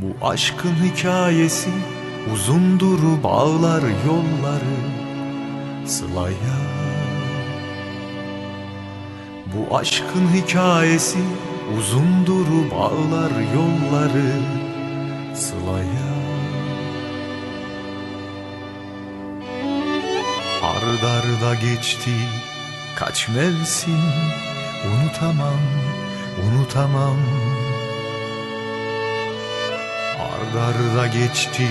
Bu aşkın hikayesi uzundur bağlar yolları. Sıla'ya. Bu aşkın hikayesi uzundur bağlar yolları. Sıla'ya. Ardarda geçti kaç mevsim. Unutamam, unutamam Ardarda geçti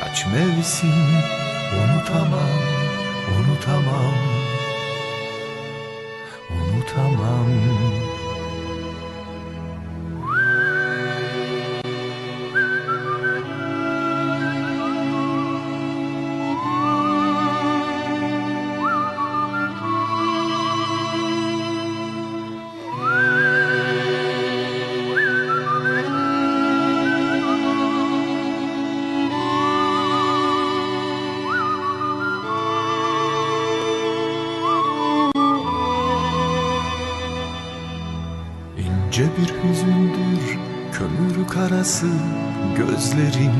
kaç mevsim? Unutamam, unutamam. Unutamam İnce bir hüzündür kömür karası gözlerin.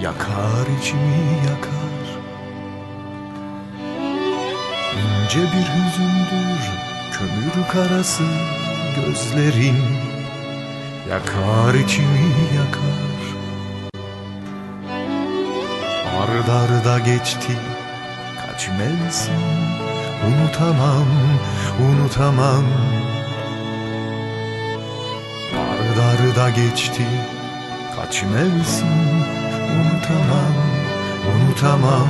Yakar içimi yakar. İnce bir hüzündür kömür karası gözlerin. Yakar içimi yakar. Ardarda geçti kaç mevsim? Unutamam, unutamam Ardarda geçti. Kaç mevsim Unutamam, unutamam